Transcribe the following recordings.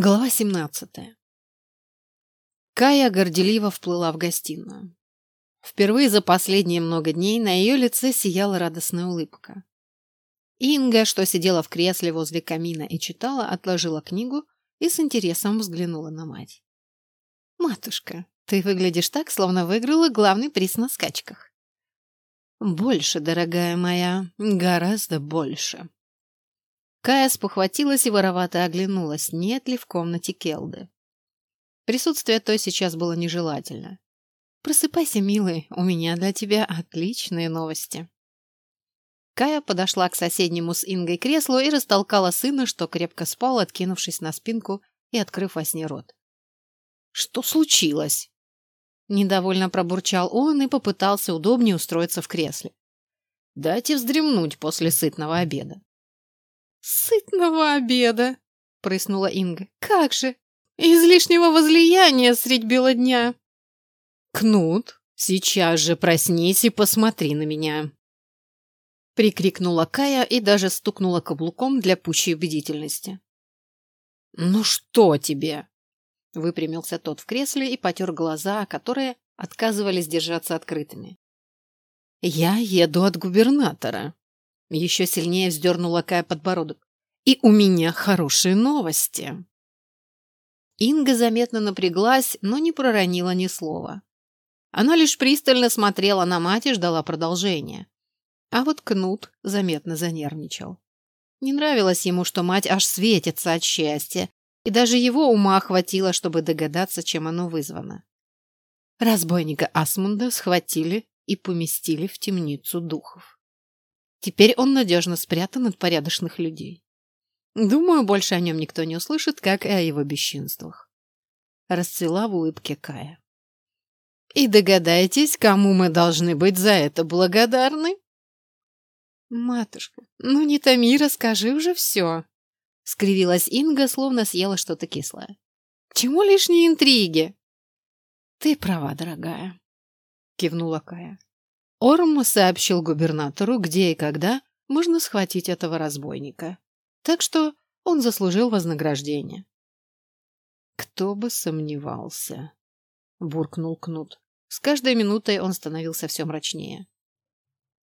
Глава 17. Кая горделиво вплыла в гостиную. Впервые за последние много дней на ее лице сияла радостная улыбка. Инга, что сидела в кресле возле камина и читала, отложила книгу и с интересом взглянула на мать. «Матушка, ты выглядишь так, словно выиграла главный приз на скачках». «Больше, дорогая моя, гораздо больше», Кая спохватилась и воровато оглянулась, нет ли в комнате Келды. Присутствие той сейчас было нежелательно. «Просыпайся, милый, у меня для тебя отличные новости». Кая подошла к соседнему с Ингой креслу и растолкала сына, что крепко спал, откинувшись на спинку и открыв во сне рот. «Что случилось?» Недовольно пробурчал он и попытался удобнее устроиться в кресле. «Дайте вздремнуть после сытного обеда». «Сытного обеда!» — прыснула Инга. «Как же! Излишнего возлияния средь бела дня!» «Кнут, сейчас же проснись и посмотри на меня!» Прикрикнула Кая и даже стукнула каблуком для пущей убедительности. «Ну что тебе?» Выпрямился тот в кресле и потер глаза, которые отказывались держаться открытыми. «Я еду от губернатора», еще сильнее вздернула Кая подбородок. «И у меня хорошие новости!» Инга заметно напряглась, но не проронила ни слова. Она лишь пристально смотрела на мать и ждала продолжения. А вот Кнут заметно занервничал. Не нравилось ему, что мать аж светится от счастья, и даже его ума хватило, чтобы догадаться, чем оно вызвано. Разбойника Асмунда схватили и поместили в темницу духов. Теперь он надежно спрятан от порядочных людей. Думаю, больше о нем никто не услышит, как и о его бесчинствах. Расцвела в улыбке Кая. И догадаетесь, кому мы должны быть за это благодарны? Матушка, ну не томи, расскажи уже все. Скривилась Инга, словно съела что-то кислое. Чему лишние интриги? Ты права, дорогая, кивнула Кая. Орм сообщил губернатору, где и когда можно схватить этого разбойника. Так что он заслужил вознаграждение. «Кто бы сомневался», — буркнул Кнут. С каждой минутой он становился все мрачнее.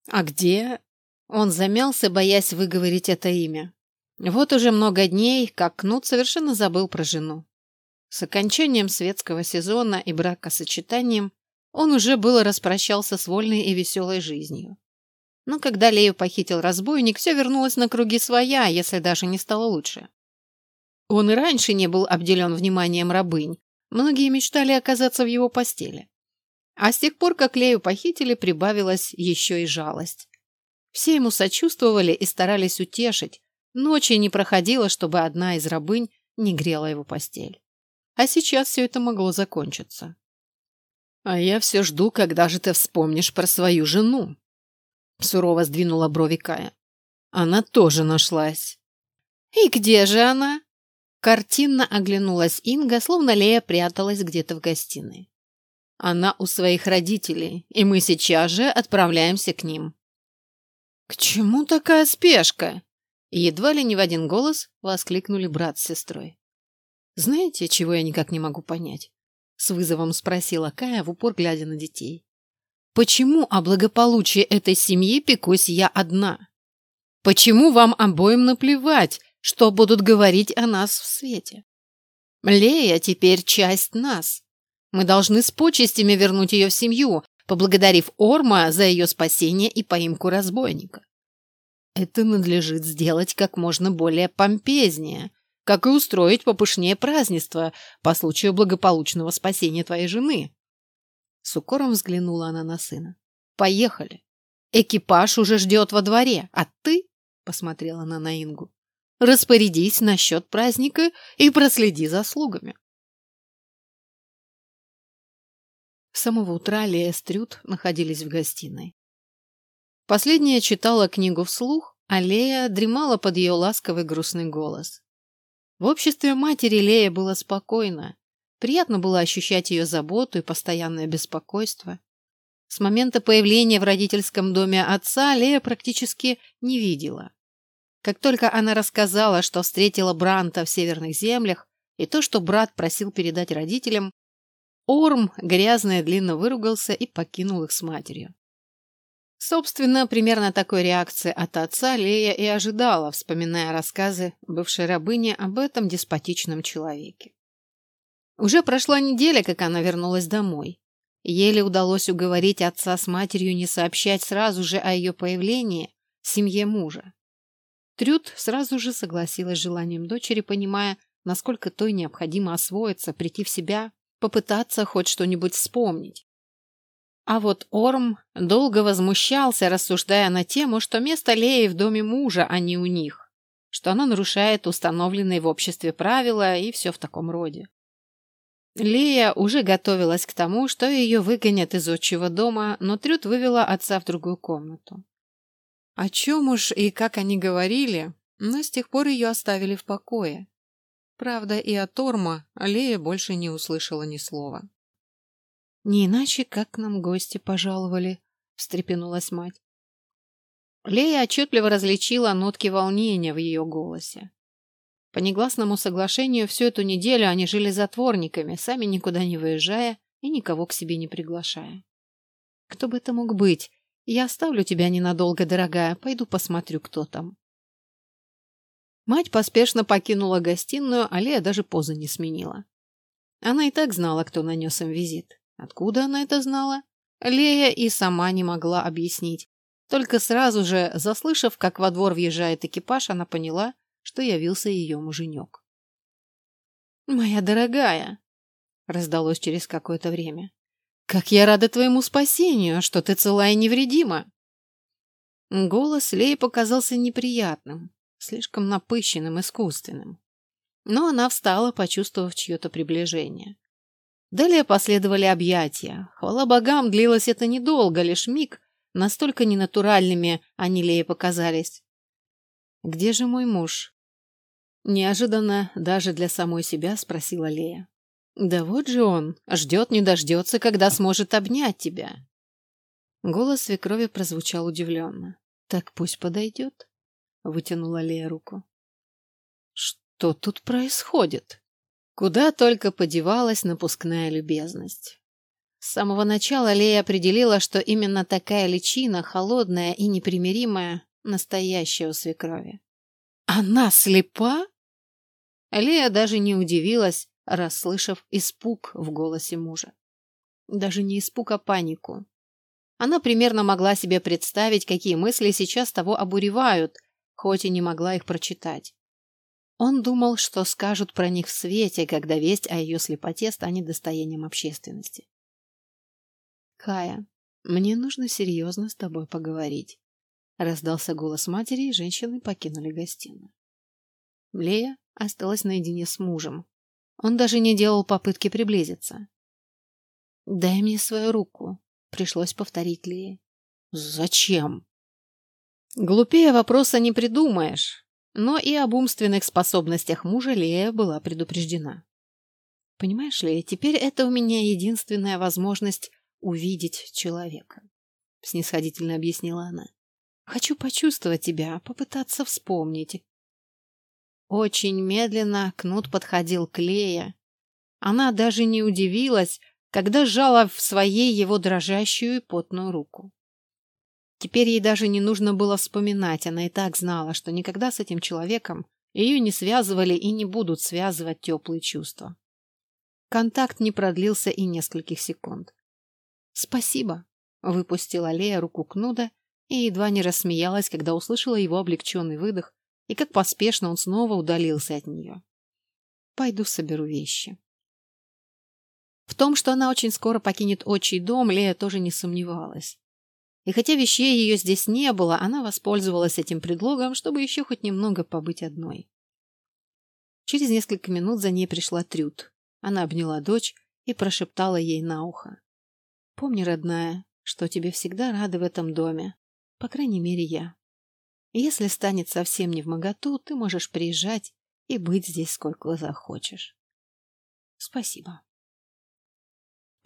«А где?» Он замялся, боясь выговорить это имя. Вот уже много дней, как Кнут совершенно забыл про жену. С окончанием светского сезона и бракосочетанием он уже было распрощался с вольной и веселой жизнью. Но когда Лею похитил разбойник, все вернулось на круги своя, если даже не стало лучше. Он и раньше не был обделен вниманием рабынь. Многие мечтали оказаться в его постели. А с тех пор, как Лею похитили, прибавилась еще и жалость. Все ему сочувствовали и старались утешить. Ночи не проходило, чтобы одна из рабынь не грела его постель. А сейчас все это могло закончиться. «А я все жду, когда же ты вспомнишь про свою жену», — сурово сдвинула брови Кая. «Она тоже нашлась». «И где же она?» Картинно оглянулась Инга, словно Лея пряталась где-то в гостиной. «Она у своих родителей, и мы сейчас же отправляемся к ним». «К чему такая спешка?» Едва ли не в один голос воскликнули брат с сестрой. «Знаете, чего я никак не могу понять? С вызовом спросила Кая в упор, глядя на детей. Почему о благополучии этой семьи пекусь я одна? Почему вам обоим наплевать, что будут говорить о нас в свете? Лея теперь часть нас. Мы должны с почестями вернуть ее в семью, поблагодарив Орма за ее спасение и поимку разбойника. Это надлежит сделать как можно более помпезнее, как и устроить попышнее празднество по случаю благополучного спасения твоей жены. С укором взглянула она на сына. Поехали. Экипаж уже ждет во дворе, а ты, посмотрела она на Ингу, распорядись насчет праздника и проследи за слугами. С самого утра Лея с Трюд находились в гостиной. Последняя читала книгу вслух, а Лея дремала под ее ласковый грустный голос. В обществе матери Лея было спокойно. Приятно было ощущать ее заботу и постоянное беспокойство. С момента появления в родительском доме отца Лея практически не видела. Как только она рассказала, что встретила Бранта в северных землях, и то, что брат просил передать родителям, Орм грязно и длинно выругался и покинул их с матерью. Собственно, примерно такой реакции от отца Лея и ожидала, вспоминая рассказы бывшей рабыни об этом деспотичном человеке. Уже прошла неделя, как она вернулась домой. Еле удалось уговорить отца с матерью не сообщать сразу же о ее появлении семье мужа. Трюд сразу же согласилась с желанием дочери, понимая, насколько той необходимо освоиться, прийти в себя, попытаться хоть что-нибудь вспомнить. А вот Орм долго возмущался, рассуждая на тему, что место Леи в доме мужа, а не у них, что она нарушает установленные в обществе правила и все в таком роде. Лея уже готовилась к тому, что ее выгонят из отчего дома, но Трюд вывела отца в другую комнату. О чем уж и как они говорили, но с тех пор ее оставили в покое. Правда, и от Торма Лея больше не услышала ни слова. «Не иначе, как к нам гости пожаловали», — встрепенулась мать. Лея отчетливо различила нотки волнения в ее голосе. По негласному соглашению всю эту неделю они жили затворниками, сами никуда не выезжая и никого к себе не приглашая. Кто бы это мог быть? Я оставлю тебя ненадолго, дорогая, пойду посмотрю, кто там. Мать поспешно покинула гостиную, а Лея даже позы не сменила. Она и так знала, кто нанес им визит. Откуда она это знала? Лея и сама не могла объяснить. Только сразу же, заслышав, как во двор въезжает экипаж, она поняла, что явился ее муженек. «Моя дорогая!» — раздалось через какое-то время. «Как я рада твоему спасению, что ты цела и невредима!» Голос Леи показался неприятным, слишком напыщенным, искусственным. Но она встала, почувствовав чье-то приближение. Далее последовали объятия. Хвала богам, длилось это недолго, лишь миг, настолько ненатуральными они Лее показались. «Где же мой муж?» Неожиданно даже для самой себя спросила Лея. «Да вот же он, ждет не дождется, когда сможет обнять тебя». Голос свекрови прозвучал удивленно. «Так пусть подойдет», — вытянула Лея руку. «Что тут происходит?» Куда только подевалась напускная любезность. С самого начала Лея определила, что именно такая личина, холодная и непримиримая, настоящая у свекрови. «Она слепа?» Лея даже не удивилась, расслышав испуг в голосе мужа. Даже не испуг, а панику. Она примерно могла себе представить, какие мысли сейчас того обуревают, хоть и не могла их прочитать. Он думал, что скажут про них в свете, когда весть о ее слепоте станет достоянием общественности. «Кая, мне нужно серьезно с тобой поговорить», — раздался голос матери, и женщины покинули гостиную. Лея осталась наедине с мужем. Он даже не делал попытки приблизиться. «Дай мне свою руку», — пришлось повторить Лее. «Зачем?» Глупее вопроса не придумаешь, но и об умственных способностях мужа Лея была предупреждена. «Понимаешь, Лея, теперь это у меня единственная возможность увидеть человека», — снисходительно объяснила она. «Хочу почувствовать тебя, попытаться вспомнить, очень медленно Кнут подходил к Лее. Она даже не удивилась, когда сжала в своей его дрожащую и потную руку. Теперь ей даже не нужно было вспоминать, она и так знала, что никогда с этим человеком ее не связывали и не будут связывать теплые чувства. Контакт не продлился и нескольких секунд. «Спасибо», — выпустила Лея руку Кнуда и едва не рассмеялась, когда услышала его облегченный выдох и как поспешно он снова удалился от нее. Пойду соберу вещи. В том, что она очень скоро покинет отчий дом, Лея тоже не сомневалась. И хотя вещей ее здесь не было, она воспользовалась этим предлогом, чтобы еще хоть немного побыть одной. Через несколько минут за ней пришла Трюд. Она обняла дочь и прошептала ей на ухо. «Помни, родная, что тебе всегда рады в этом доме. По крайней мере, я». Если станет совсем не в моготу, ты можешь приезжать и быть здесь сколько захочешь. Спасибо.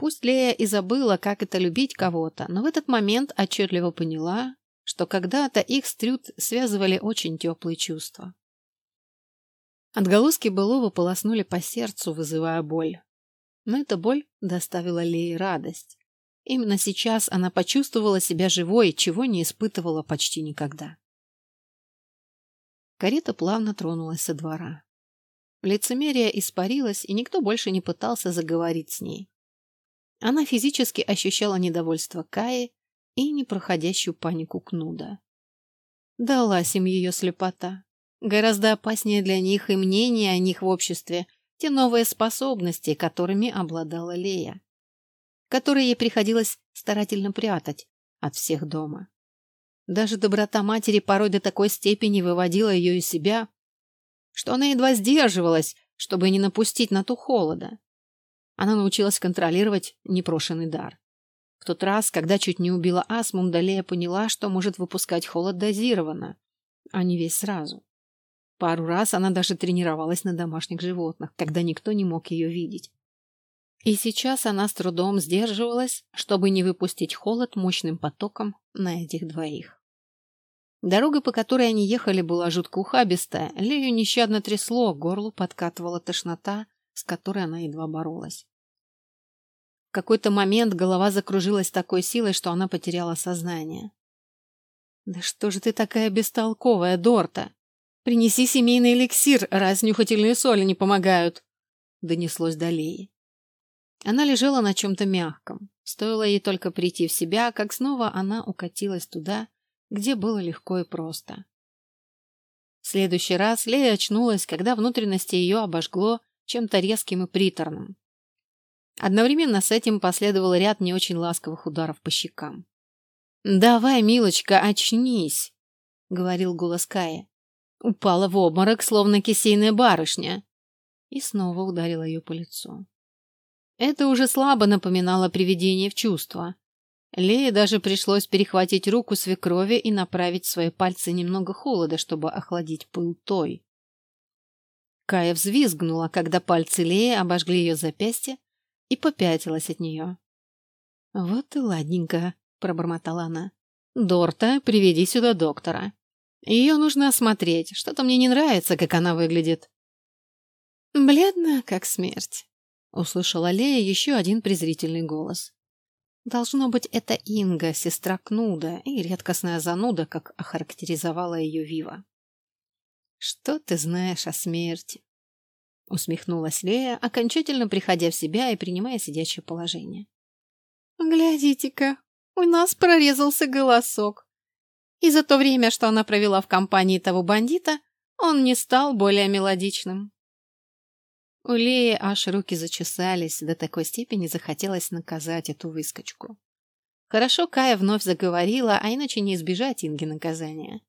Пусть Лея и забыла, как это любить кого-то, но в этот момент отчетливо поняла, что когда-то их с Трюд связывали очень теплые чувства. Отголоски былого полоснули по сердцу, вызывая боль. Но эта боль доставила Лее радость. Именно сейчас она почувствовала себя живой, чего не испытывала почти никогда. Карета плавно тронулась со двора. Лицемерие испарилось, и никто больше не пытался заговорить с ней. Она физически ощущала недовольство Каи и непроходящую панику Кнуда. Далась им ее слепота. Гораздо опаснее для них и мнение о них в обществе, те новые способности, которыми обладала Лея, которые ей приходилось старательно прятать от всех дома. Даже доброта матери порой до такой степени выводила ее из себя, что она едва сдерживалась, чтобы не напустить на ту холода. Она научилась контролировать непрошенный дар. В тот раз, когда чуть не убила Асмунда, Лея поняла, что может выпускать холод дозированно, а не весь сразу. Пару раз она даже тренировалась на домашних животных, когда никто не мог ее видеть. И сейчас она с трудом сдерживалась, чтобы не выпустить холод мощным потоком на этих двоих. Дорога, по которой они ехали, была жутко ухабистая, Лею нещадно трясло, горлу подкатывала тошнота, с которой она едва боролась. В какой-то момент голова закружилась такой силой, что она потеряла сознание. «Да что же ты такая бестолковая, Дорта?» Принеси семейный эликсир, раз нюхательные соли не помогают. Донеслось до Леи. Она лежала на чем-то мягком. Стоило ей только прийти в себя, как снова она укатилась туда, где было легко и просто. В следующий раз Лея очнулась, когда внутренности ее обожгло чем-то резким и приторным. Одновременно с этим последовал ряд не очень ласковых ударов по щекам. «Давай, милочка, очнись!» — говорил голос Кая. Упала в обморок, словно кисейная барышня. И снова ударила ее по лицу. Это уже слабо напоминало приведение в чувство. Лее даже пришлось перехватить руку свекрови и направить свои пальцы немного холода, чтобы охладить пыл той. Кая взвизгнула, когда пальцы Леи обожгли ее запястье и попятилась от нее. «Вот и ладненько», — пробормотала она. «Дорта, приведи сюда доктора». Ее нужно осмотреть. Что-то мне не нравится, как она выглядит. Бледная, как смерть. Услышала Лея еще один презрительный голос. Должно быть, это Инга, сестра Кнуда, и редкостная зануда, как охарактеризовала ее Вива. «Что ты знаешь о смерти?» Усмехнулась Лея, окончательно приходя в себя и принимая сидячее положение. «Глядите-ка, у нас прорезался голосок и за то время, что она провела в компании того бандита, он не стал более мелодичным. У Леи аж руки зачесались, до такой степени захотелось наказать эту выскочку. Хорошо Кая вновь заговорила, а иначе не избежать Инги наказания.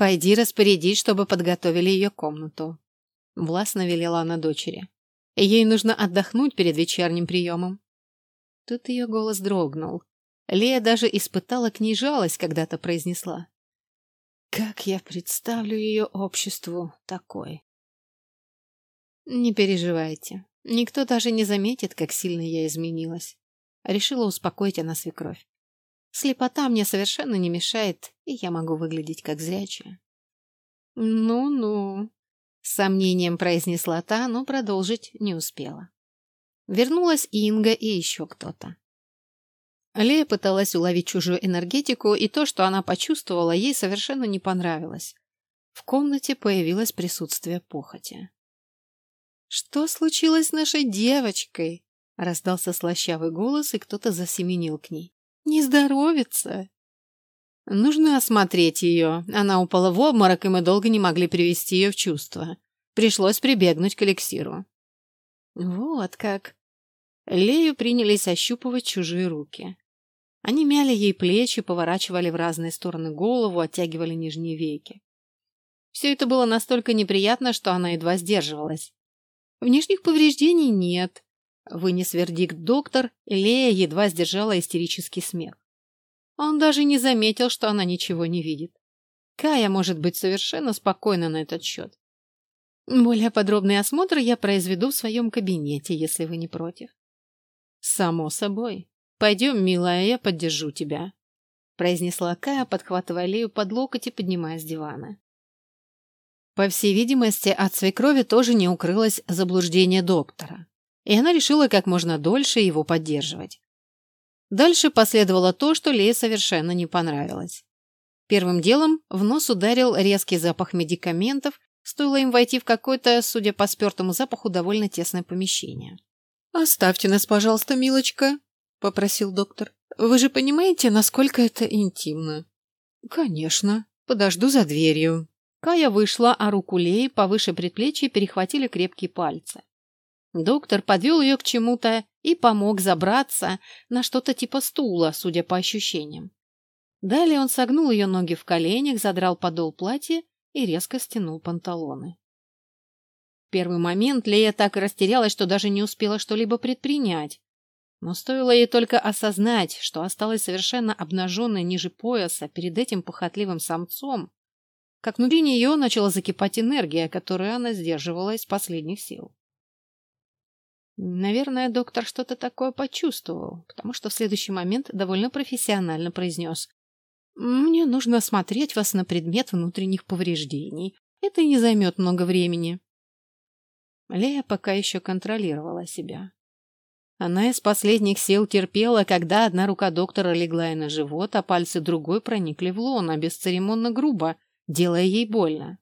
«Пойди распорядись, чтобы подготовили ее комнату», — властно велела она дочери. «Ей нужно отдохнуть перед вечерним приемом». Тут ее голос дрогнул. Лея даже испытала к ней жалость, когда-то произнесла. «Как я представлю ее обществу такой?» «Не переживайте. Никто даже не заметит, как сильно я изменилась». Решила успокоить она свекровь. «Слепота мне совершенно не мешает, и я могу выглядеть как зрячая». «Ну-ну», — с сомнением произнесла та, но продолжить не успела. Вернулась Инга и еще кто-то. Лея пыталась уловить чужую энергетику, и то, что она почувствовала, ей совершенно не понравилось. В комнате появилось присутствие похоти. «Что случилось с нашей девочкой?» — раздался слащавый голос, и кто-то засеменил к ней. «Не здоровится!» «Нужно осмотреть ее. Она упала в обморок, и мы долго не могли привести ее в чувство. Пришлось прибегнуть к эликсиру». «Вот как!» Лею принялись ощупывать чужие руки. Они мяли ей плечи, поворачивали в разные стороны голову, оттягивали нижние веки. Все это было настолько неприятно, что она едва сдерживалась. Внешних повреждений нет. Вынес вердикт доктор, и Лея едва сдержала истерический смех. Он даже не заметил, что она ничего не видит. Кая может быть совершенно спокойна на этот счет. Более подробный осмотр я произведу в своем кабинете, если вы не против. Само собой. «Пойдем, милая, я поддержу тебя», — произнесла Кая, подхватывая Лею под локоть и поднимая с дивана. По всей видимости, от свекрови тоже не укрылось заблуждение доктора, и она решила как можно дольше его поддерживать. Дальше последовало то, что Лее совершенно не понравилось. Первым делом в нос ударил резкий запах медикаментов, стоило им войти в какое-то, судя по спертому запаху, довольно тесное помещение. «Оставьте нас, пожалуйста, милочка», — попросил доктор. «Вы же понимаете, насколько это интимно?» «Конечно. Подожду за дверью». Кая вышла, а руку Леи повыше предплечья перехватили крепкие пальцы. Доктор подвел ее к чему-то и помог забраться на что-то типа стула, судя по ощущениям. Далее он согнул ее ноги в коленях, задрал подол платья и резко стянул панталоны. В первый момент Лея так растерялась, что даже не успела что-либо предпринять. Но стоило ей только осознать, что осталась совершенно обнаженной ниже пояса перед этим похотливым самцом, как внутри нее начала закипать энергия, которую она сдерживала из последних сил. Наверное, доктор что-то такое почувствовал, потому что в следующий момент довольно профессионально произнес. «Мне нужно осмотреть вас на предмет внутренних повреждений. Это не займет много времени». Лея пока еще контролировала себя. Она из последних сил терпела, когда одна рука доктора легла ей на живот, а пальцы другой проникли в лона, бесцеремонно грубо, делая ей больно.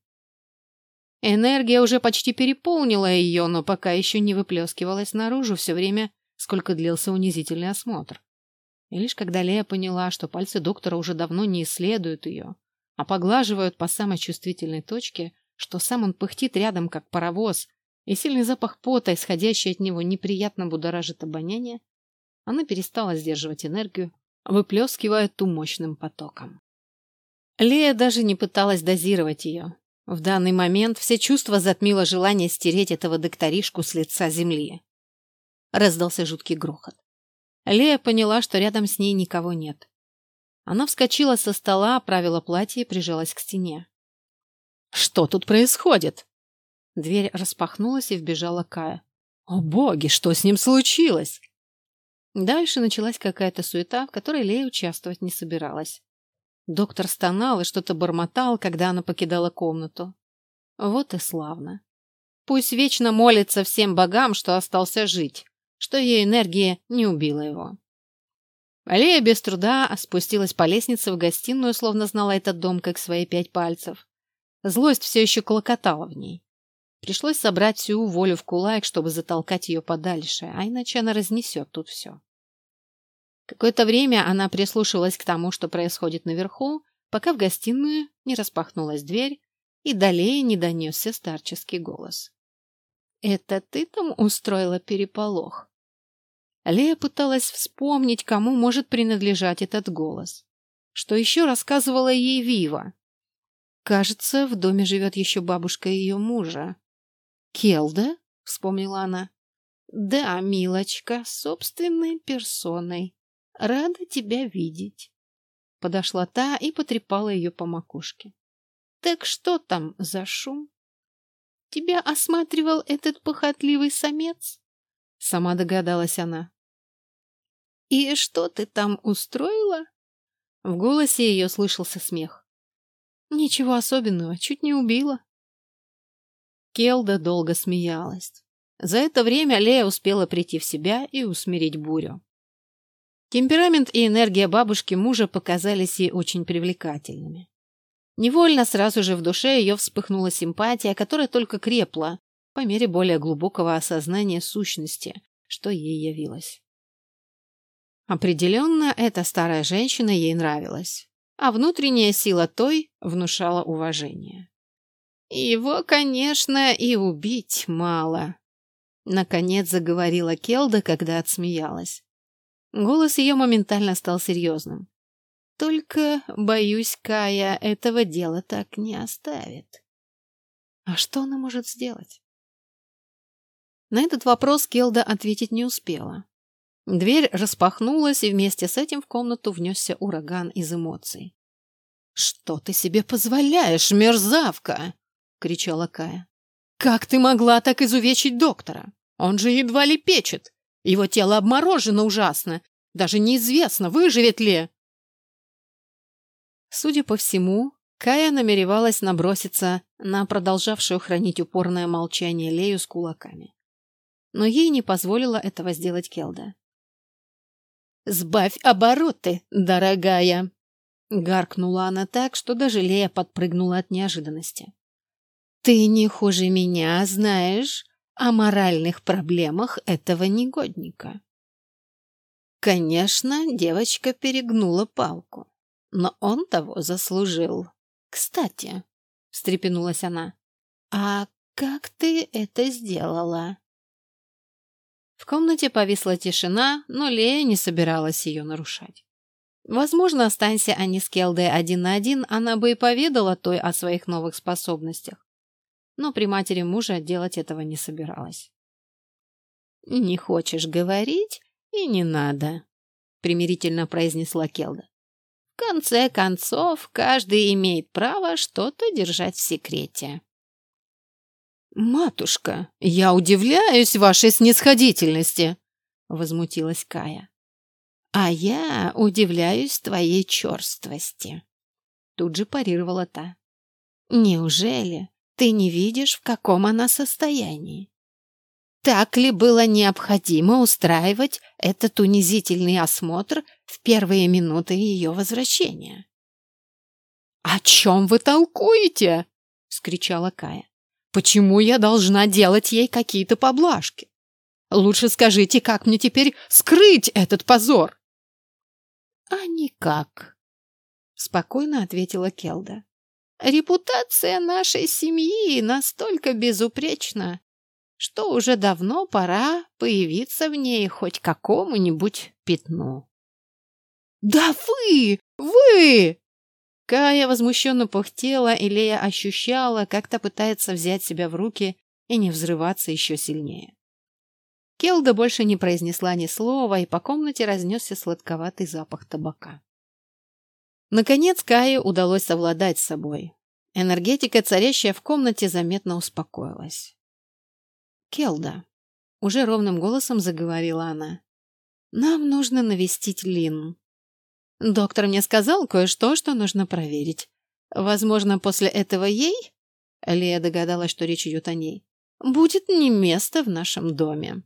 Энергия уже почти переполнила ее, но пока еще не выплескивалась наружу все время, сколько длился унизительный осмотр. И лишь когда Лея поняла, что пальцы доктора уже давно не исследуют ее, а поглаживают по самой чувствительной точке, что сам он пыхтит рядом, как паровоз, и сильный запах пота, исходящий от него, неприятно будоражит обоняние, она перестала сдерживать энергию, выплескивая ту мощным потоком. Лея даже не пыталась дозировать ее. В данный момент все чувства затмило желание стереть этого докторишку с лица земли. Раздался жуткий грохот. Лея поняла, что рядом с ней никого нет. Она вскочила со стола, оправила платье и прижалась к стене. «Что тут происходит?» Дверь распахнулась и вбежала Кая. «О боги, что с ним случилось?» Дальше началась какая-то суета, в которой Лея участвовать не собиралась. Доктор стонал и что-то бормотал, когда она покидала комнату. Вот и славно. Пусть вечно молится всем богам, что остался жить, что ее энергия не убила его. Алия без труда спустилась по лестнице в гостиную, словно знала этот дом как свои пять пальцев. Злость все еще клокотала в ней. Пришлось собрать всю волю в кулак, чтобы затолкать ее подальше, а иначе она разнесет тут все. Какое-то время она прислушивалась к тому, что происходит наверху, пока в гостиную не распахнулась дверь и далее не донесся старческий голос. «Это ты там устроила переполох?» Лея пыталась вспомнить, кому может принадлежать этот голос. Что еще рассказывала ей Вива? Кажется, в доме живет еще бабушка ее мужа. «Келда?» — вспомнила она. «Да, милочка, собственной персоной. Рада тебя видеть. Подошла та и потрепала ее по макушке. Так что там за шум? Тебя осматривал этот похотливый самец? Сама догадалась она. И что ты там устроила? В голосе ее слышался смех. Ничего особенного, чуть не убила. Келда долго смеялась. За это время Лея успела прийти в себя и усмирить бурю. Темперамент и энергия бабушки мужа показались ей очень привлекательными. Невольно сразу же в душе ее вспыхнула симпатия, которая только крепла по мере более глубокого осознания сущности, что ей явилось. Определенно, эта старая женщина ей нравилась, а внутренняя сила той внушала уважение. Его, конечно, и убить мало. Наконец заговорила Келда, когда отсмеялась. Голос ее моментально стал серьезным. Только, боюсь, Кая этого дела так не оставит. А что она может сделать? На этот вопрос Келда ответить не успела. Дверь распахнулась, и вместе с этим в комнату внесся ураган из эмоций. «Что ты себе позволяешь, мерзавка?» — кричала Кая. «Как ты могла так изувечить доктора? Он же едва ли печет. Его тело обморожено ужасно. Даже неизвестно, выживет ли. Судя по всему, Кая намеревалась наброситься на продолжавшую хранить упорное молчание Лею с кулаками. Но ей не позволила этого сделать Келда. «Сбавь обороты, дорогая!» Гаркнула она так, что даже Лея подпрыгнула от неожиданности. «Ты не хуже меня знаешь о моральных проблемах этого негодника». Конечно, девочка перегнула палку, но он того заслужил. «Кстати», — встрепенулась она, — «а как ты это сделала?» В комнате повисла тишина, но Лея не собиралась ее нарушать. Возможно, останься они с Келдой один на один, она бы и поведала той о своих новых способностях. Но при матери мужа делать этого не собиралась. «Не хочешь говорить, и не надо», — примирительно произнесла Келда. «В конце концов, каждый имеет право что-то держать в секрете». «Матушка, я удивляюсь вашей снисходительности», — возмутилась Кая. «А я удивляюсь твоей черствости», — тут же парировала та. «Неужели ты не видишь, в каком она состоянии? Так ли было необходимо устраивать этот унизительный осмотр в первые минуты ее возвращения?» «О чем вы толкуете?» — вскричала Кая. «Почему я должна делать ей какие-то поблажки? Лучше скажите, как мне теперь скрыть этот позор?» «А никак», — спокойно ответила Келда. «Репутация нашей семьи настолько безупречна, что уже давно пора появиться в ней хоть какому-нибудь пятну». «Да вы! Вы!» Кая возмущенно пыхтела, и Лея ощущала, как-то пытается взять себя в руки и не взрываться еще сильнее. Келда больше не произнесла ни слова, и по комнате разнесся сладковатый запах табака. Наконец Кае удалось совладать с собой. Энергетика, царящая в комнате, заметно успокоилась. «Келда», — уже ровным голосом заговорила она, — «нам нужно навестить Лин. Доктор мне сказал кое-что, что нужно проверить. Возможно, после этого ей...» Лея догадалась, что речь идет о ней. «Будет не место в нашем доме».